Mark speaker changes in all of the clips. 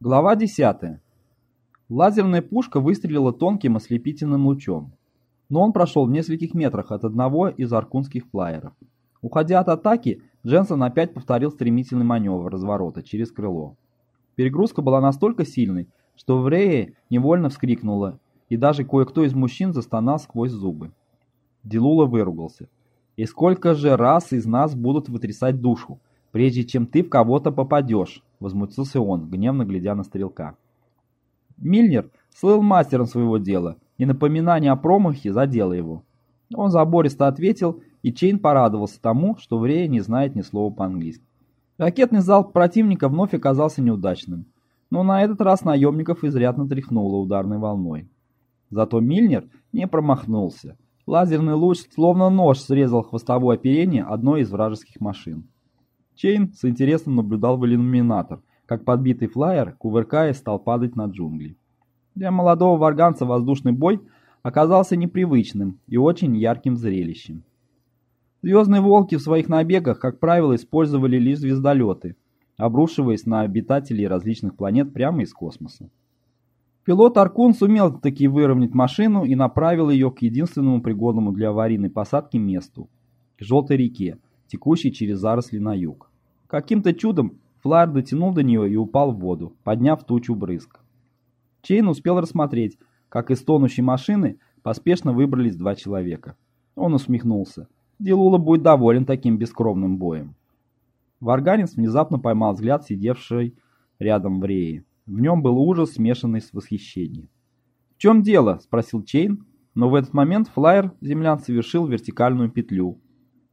Speaker 1: Глава 10. Лазерная пушка выстрелила тонким ослепительным лучом, но он прошел в нескольких метрах от одного из аркунских флайеров. Уходя от атаки, Дженсен опять повторил стремительный маневр разворота через крыло. Перегрузка была настолько сильной, что Врея невольно вскрикнула, и даже кое-кто из мужчин застонал сквозь зубы. Дилула выругался. «И сколько же раз из нас будут вытрясать душу, прежде чем ты в кого-то попадешь?» — возмутился он, гневно глядя на стрелка. Мильнер слыл мастером своего дела, и напоминание о промахе задело его. Он забористо ответил, и Чейн порадовался тому, что Врея не знает ни слова по-английски. Ракетный залп противника вновь оказался неудачным, но на этот раз наемников изрядно тряхнуло ударной волной. Зато Мильнер не промахнулся. Лазерный луч, словно нож, срезал хвостовое оперение одной из вражеских машин. Чейн с интересом наблюдал в иллюминатор, как подбитый флайер, кувыркаясь, стал падать на джунгли. Для молодого варганца воздушный бой оказался непривычным и очень ярким зрелищем. Звездные волки в своих набегах, как правило, использовали лишь звездолеты, обрушиваясь на обитателей различных планет прямо из космоса. Пилот Аркун сумел таки выровнять машину и направил ее к единственному пригодному для аварийной посадки месту – к Желтой реке, текущей через заросли на юг. Каким-то чудом флайер дотянул до нее и упал в воду, подняв тучу брызг. Чейн успел рассмотреть, как из тонущей машины поспешно выбрались два человека. Он усмехнулся. Дилула будет доволен таким бескровным боем. Варганец внезапно поймал взгляд сидевшей рядом Вреи. В нем был ужас, смешанный с восхищением. «В чем дело?» – спросил Чейн, но в этот момент флайер землян совершил вертикальную петлю.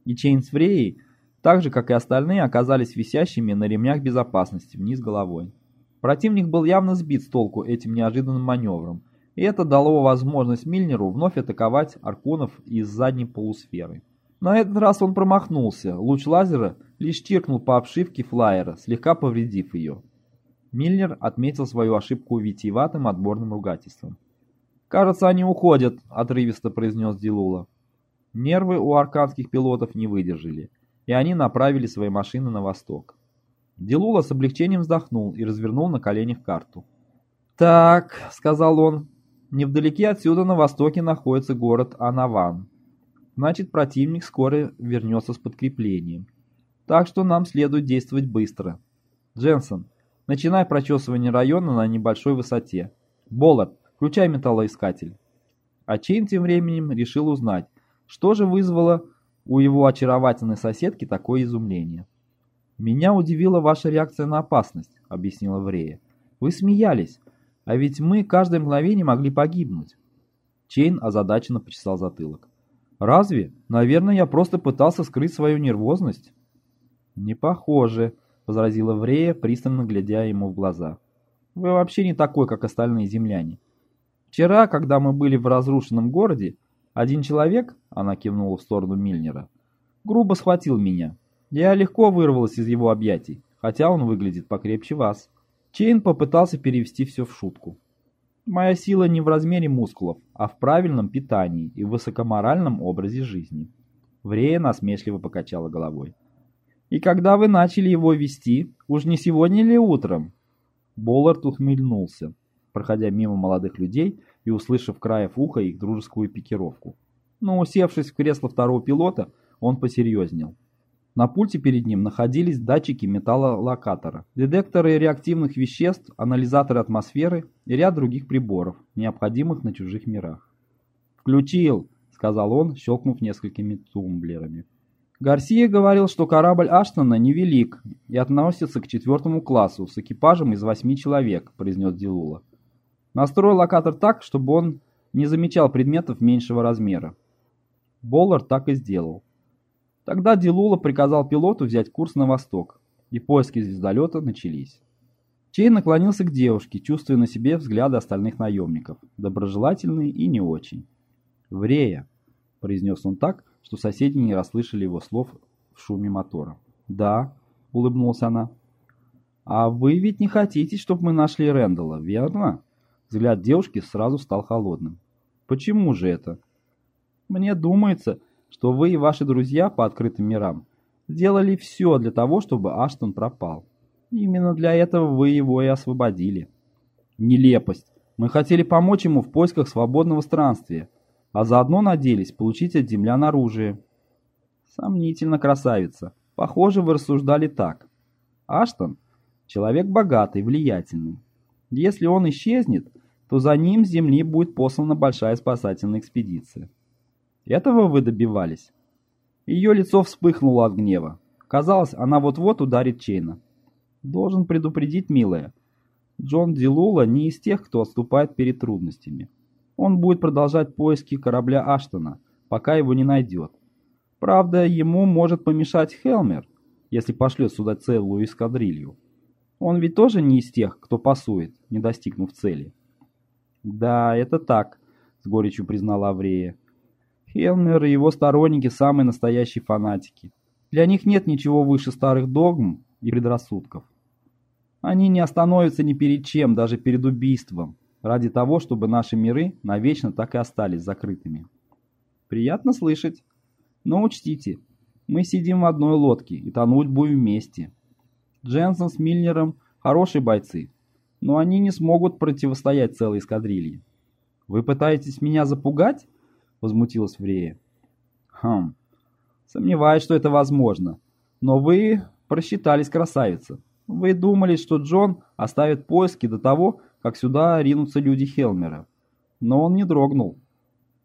Speaker 1: И Чейн с Фреей, так же, как и остальные, оказались висящими на ремнях безопасности вниз головой. Противник был явно сбит с толку этим неожиданным маневром, и это дало возможность Мильнеру вновь атаковать Арконов из задней полусферы. На этот раз он промахнулся, луч лазера лишь чиркнул по обшивке флайера, слегка повредив ее. Мильнер отметил свою ошибку витиеватым отборным ругательством. «Кажется, они уходят», — отрывисто произнес Дилула. Нервы у арканских пилотов не выдержали, и они направили свои машины на восток. Дилула с облегчением вздохнул и развернул на коленях карту. «Так», — сказал он, — «невдалеке отсюда на востоке находится город Анаван. Значит, противник скоро вернется с подкреплением. Так что нам следует действовать быстро. Дженсен, начинай прочесывание района на небольшой высоте. Боллард, включай металлоискатель. А Чейн тем временем решил узнать, что же вызвало у его очаровательной соседки такое изумление. «Меня удивила ваша реакция на опасность», — объяснила Врея. «Вы смеялись, а ведь мы каждое мгновение могли погибнуть». Чейн озадаченно почесал затылок. «Разве? Наверное, я просто пытался скрыть свою нервозность». «Не похоже», — возразила Врея, пристально глядя ему в глаза. «Вы вообще не такой, как остальные земляне. Вчера, когда мы были в разрушенном городе, один человек, — она кивнула в сторону Мильнера, — грубо схватил меня. Я легко вырвалась из его объятий, хотя он выглядит покрепче вас». Чейн попытался перевести все в шутку. «Моя сила не в размере мускулов, а в правильном питании и высокоморальном образе жизни». Врея насмешливо покачала головой. «И когда вы начали его вести, уж не сегодня ли утром?» Боллард ухмыльнулся, проходя мимо молодых людей и услышав краев уха их дружескую пикировку. Но, усевшись в кресло второго пилота, он посерьезнел. На пульте перед ним находились датчики металлолокатора, детекторы реактивных веществ, анализаторы атмосферы и ряд других приборов, необходимых на чужих мирах. «Включил», — сказал он, щелкнув несколькими тумблерами. Гарсия говорил, что корабль Аштона невелик и относится к четвертому классу с экипажем из восьми человек, произнес Дилула. Настроил локатор так, чтобы он не замечал предметов меньшего размера. Боллар так и сделал. Тогда Дилула приказал пилоту взять курс на восток, и поиски звездолета начались. Чей наклонился к девушке, чувствуя на себе взгляды остальных наемников, доброжелательные и не очень. «Врея», — произнес он так, что соседи не расслышали его слов в шуме мотора. «Да», — улыбнулась она. «А вы ведь не хотите, чтобы мы нашли Рэндалла, верно?» Взгляд девушки сразу стал холодным. «Почему же это?» «Мне думается, что вы и ваши друзья по открытым мирам сделали все для того, чтобы Аштон пропал. Именно для этого вы его и освободили. Нелепость. Мы хотели помочь ему в поисках свободного странствия, а заодно надеялись получить от землян оружие. Сомнительно, красавица. Похоже, вы рассуждали так. Аштон — человек богатый, влиятельный. Если он исчезнет, то за ним с земли будет послана большая спасательная экспедиция. Этого вы добивались? Ее лицо вспыхнуло от гнева. Казалось, она вот-вот ударит Чейна. Должен предупредить, милая. Джон Дилула не из тех, кто отступает перед трудностями. Он будет продолжать поиски корабля Аштона, пока его не найдет. Правда, ему может помешать Хелмер, если пошлет сюда целую эскадрилью. Он ведь тоже не из тех, кто пасует, не достигнув цели. Да, это так, с горечью признала Аврея. Хелмер и его сторонники самые настоящие фанатики. Для них нет ничего выше старых догм и предрассудков. Они не остановятся ни перед чем, даже перед убийством, ради того, чтобы наши миры навечно так и остались закрытыми. Приятно слышать. Но учтите, мы сидим в одной лодке и тонуть будем вместе. Дженсен с Мильнером хорошие бойцы, но они не смогут противостоять целой эскадрилье. Вы пытаетесь меня запугать? Возмутилась Врея. Хм, сомневаюсь, что это возможно. Но вы просчитались, красавица. Вы думали, что Джон оставит поиски до того, как сюда ринутся люди Хелмера. Но он не дрогнул.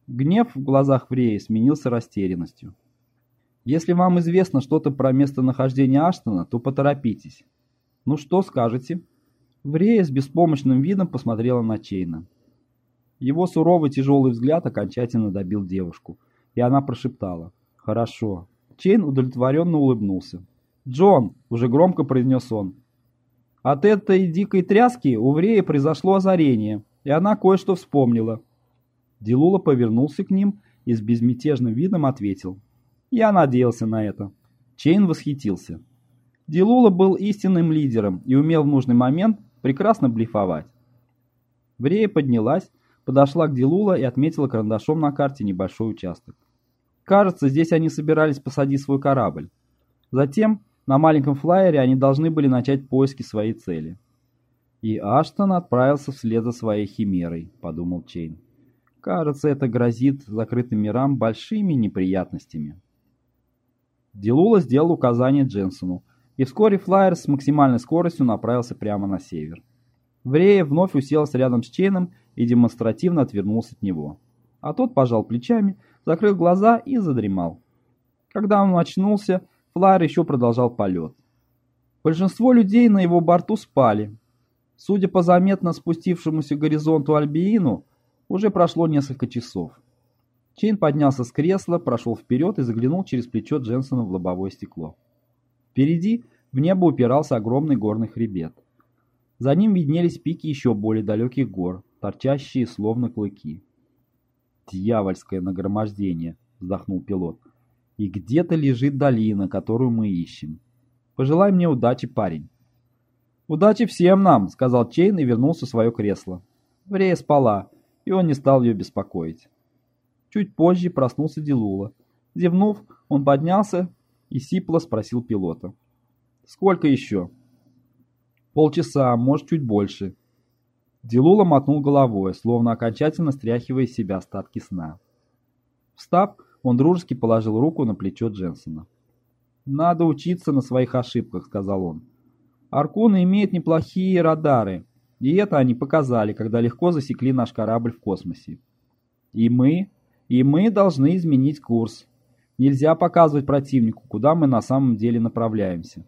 Speaker 1: Гнев в глазах Вреи сменился растерянностью. Если вам известно что-то про местонахождение Аштона, то поторопитесь. Ну что скажете? Врея с беспомощным видом посмотрела на Чейна. Его суровый тяжелый взгляд окончательно добил девушку, и она прошептала. «Хорошо». Чейн удовлетворенно улыбнулся. «Джон!» — уже громко произнес он. От этой дикой тряски у Вреи произошло озарение, и она кое-что вспомнила. Дилула повернулся к ним и с безмятежным видом ответил. «Я надеялся на это». Чейн восхитился. Дилула был истинным лидером и умел в нужный момент прекрасно блефовать. Врея поднялась, подошла к Дилула и отметила карандашом на карте небольшой участок. Кажется, здесь они собирались посадить свой корабль. Затем на маленьком флайере они должны были начать поиски своей цели. И Аштон отправился вслед за своей химерой, подумал Чейн. Кажется, это грозит закрытым мирам большими неприятностями. Дилула сделал указание Дженсону, и вскоре флайер с максимальной скоростью направился прямо на север. Врея вновь уселась рядом с Чейном и демонстративно отвернулся от него. А тот пожал плечами, закрыл глаза и задремал. Когда он очнулся, флайер еще продолжал полет. Большинство людей на его борту спали. Судя по заметно спустившемуся к горизонту Альбейну, уже прошло несколько часов. Чейн поднялся с кресла, прошел вперед и заглянул через плечо Дженсона в лобовое стекло. Впереди в небо упирался огромный горный хребет. За ним виднелись пики еще более далеких гор, торчащие словно клыки. «Дьявольское нагромождение!» — вздохнул пилот. «И где-то лежит долина, которую мы ищем. Пожелай мне удачи, парень». «Удачи всем нам!» — сказал Чейн и вернулся в свое кресло. Врея спала, и он не стал ее беспокоить. Чуть позже проснулся Дилула. Зевнув, он поднялся и сипло спросил пилота. «Сколько еще?» «Полчаса, может, чуть больше». Дилула мотнул головой, словно окончательно стряхивая из себя остатки сна. Встав, он дружески положил руку на плечо Дженсона. «Надо учиться на своих ошибках», — сказал он. «Аркуна имеет неплохие радары, и это они показали, когда легко засекли наш корабль в космосе. И мы, и мы должны изменить курс. Нельзя показывать противнику, куда мы на самом деле направляемся.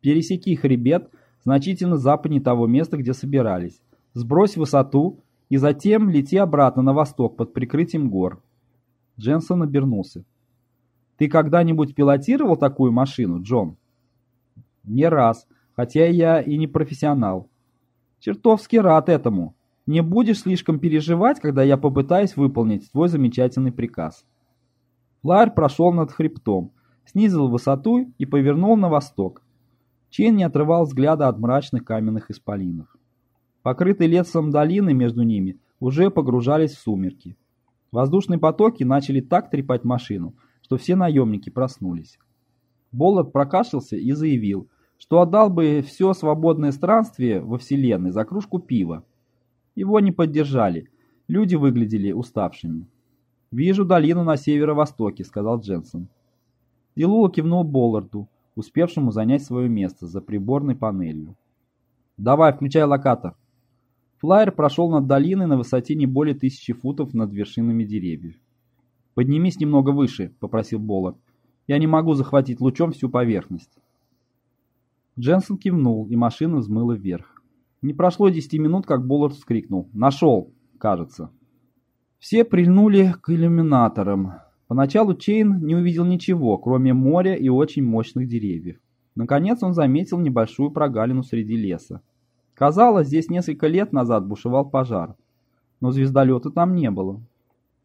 Speaker 1: Пересеки хребет значительно западнее того места, где собирались. Сбрось высоту и затем лети обратно на восток под прикрытием гор. Дженсон обернулся. «Ты когда-нибудь пилотировал такую машину, Джон?» «Не раз, хотя я и не профессионал». «Чертовски рад этому. Не будешь слишком переживать, когда я попытаюсь выполнить твой замечательный приказ». Флайер прошел над хребтом, снизил высоту и повернул на восток. Чен не отрывал взгляда от мрачных каменных исполинов. Покрытые лесом долины между ними уже погружались в сумерки. Воздушные потоки начали так трепать машину, что все наемники проснулись. Боллард прокашлялся и заявил, что отдал бы все свободное странствие во Вселенной за кружку пива. Его не поддержали, люди выглядели уставшими. «Вижу долину на северо-востоке», — сказал Дженсен. Дилула кивнул Болларду, успевшему занять свое место за приборной панелью. «Давай, включай локатор». Флайер прошел над долиной на высоте не более тысячи футов над вершинами деревьев. «Поднимись немного выше», — попросил Боллард. «Я не могу захватить лучом всю поверхность». Дженсен кивнул, и машина взмыла вверх. Не прошло десяти минут, как Боллард вскрикнул. «Нашел, кажется». Все прильнули к иллюминаторам. Поначалу Чейн не увидел ничего, кроме моря и очень мощных деревьев. Наконец он заметил небольшую прогалину среди леса. Казалось, здесь несколько лет назад бушевал пожар, но звездолета там не было.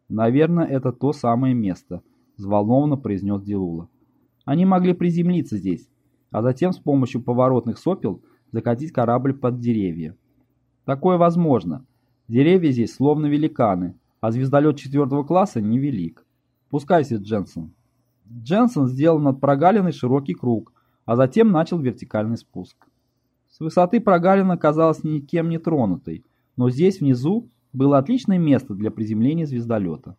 Speaker 1: «Наверное, это то самое место», — взволнованно произнес Дилула. «Они могли приземлиться здесь, а затем с помощью поворотных сопел закатить корабль под деревья. Такое возможно. Деревья здесь словно великаны, а звездолет четвертого класса невелик. Пускайся, Дженсен. Дженсен сделал над прогалиной широкий круг, а затем начал вертикальный спуск. С высоты прогалина казалась никем не тронутой, но здесь внизу было отличное место для приземления звездолета.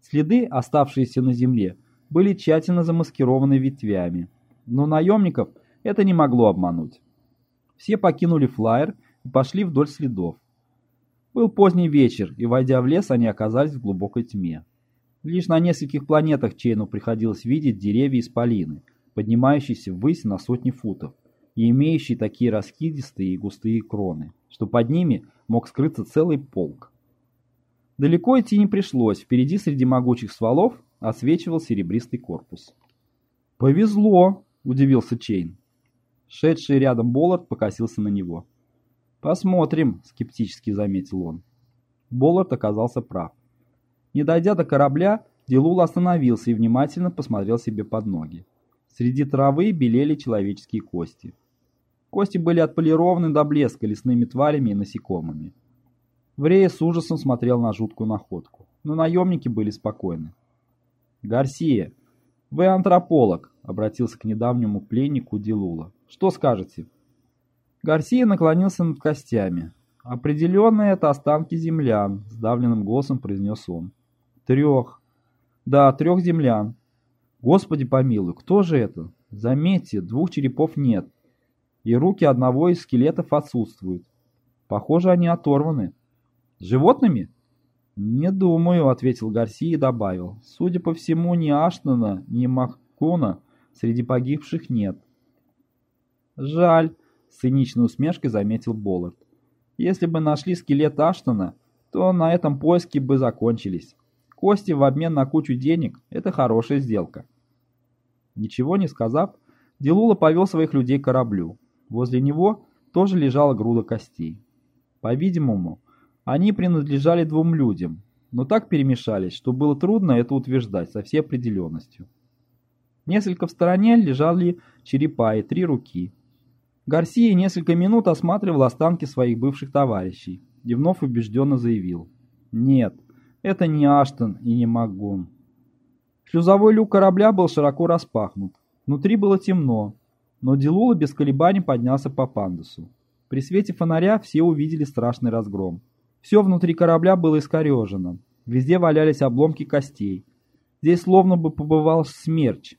Speaker 1: Следы, оставшиеся на земле, были тщательно замаскированы ветвями, но наемников это не могло обмануть. Все покинули флайер и пошли вдоль следов. Был поздний вечер, и, войдя в лес, они оказались в глубокой тьме. Лишь на нескольких планетах Чейну приходилось видеть деревья исполины, поднимающиеся ввысь на сотни футов, и имеющие такие раскидистые и густые кроны, что под ними мог скрыться целый полк. Далеко идти не пришлось, впереди среди могучих стволов освечивал серебристый корпус. «Повезло!» – удивился Чейн. Шедший рядом Боллард покосился на него. «Посмотрим», — скептически заметил он. Боллард оказался прав. Не дойдя до корабля, Дилул остановился и внимательно посмотрел себе под ноги. Среди травы белели человеческие кости. Кости были отполированы до блеска лесными тварями и насекомыми. Врея с ужасом смотрел на жуткую находку, но наемники были спокойны. «Гарсия, вы антрополог», — обратился к недавнему пленнику Дилула. «Что скажете?» Гарсия наклонился над костями. «Определенно это останки землян», — сдавленным голосом произнес он. «Трех. Да, трех землян. Господи помилуй, кто же это? Заметьте, двух черепов нет, и руки одного из скелетов отсутствуют. Похоже, они оторваны. Животными?» «Не думаю», — ответил Гарсия и добавил. «Судя по всему, ни Аштона, ни Махкуна среди погибших нет». «Жаль», с циничной усмешкой заметил Боллард. Если бы нашли скелет Аштона, то на этом поиски бы закончились. Кости в обмен на кучу денег – это хорошая сделка. Ничего не сказав, Дилула повел своих людей к кораблю. Возле него тоже лежала груда костей. По-видимому, они принадлежали двум людям, но так перемешались, что было трудно это утверждать со всей определенностью. Несколько в стороне лежали черепа и три руки, Гарсия несколько минут осматривал останки своих бывших товарищей и вновь убежденно заявил. «Нет, это не Аштон и не Магон». Шлюзовой люк корабля был широко распахнут. Внутри было темно, но Дилула без колебаний поднялся по пандусу. При свете фонаря все увидели страшный разгром. Все внутри корабля было искорежено. Везде валялись обломки костей. Здесь словно бы побывал смерч,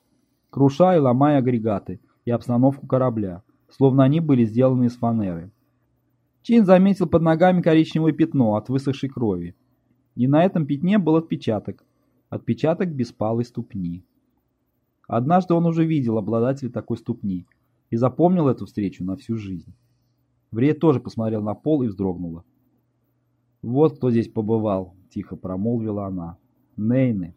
Speaker 1: крушая и ломая агрегаты и обстановку корабля словно они были сделаны из фанеры. Чин заметил под ногами коричневое пятно от высохшей крови. И на этом пятне был отпечаток. Отпечаток беспалой ступни. Однажды он уже видел обладателя такой ступни и запомнил эту встречу на всю жизнь. Вред тоже посмотрел на пол и вздрогнула. «Вот кто здесь побывал», — тихо промолвила она. «Нейны».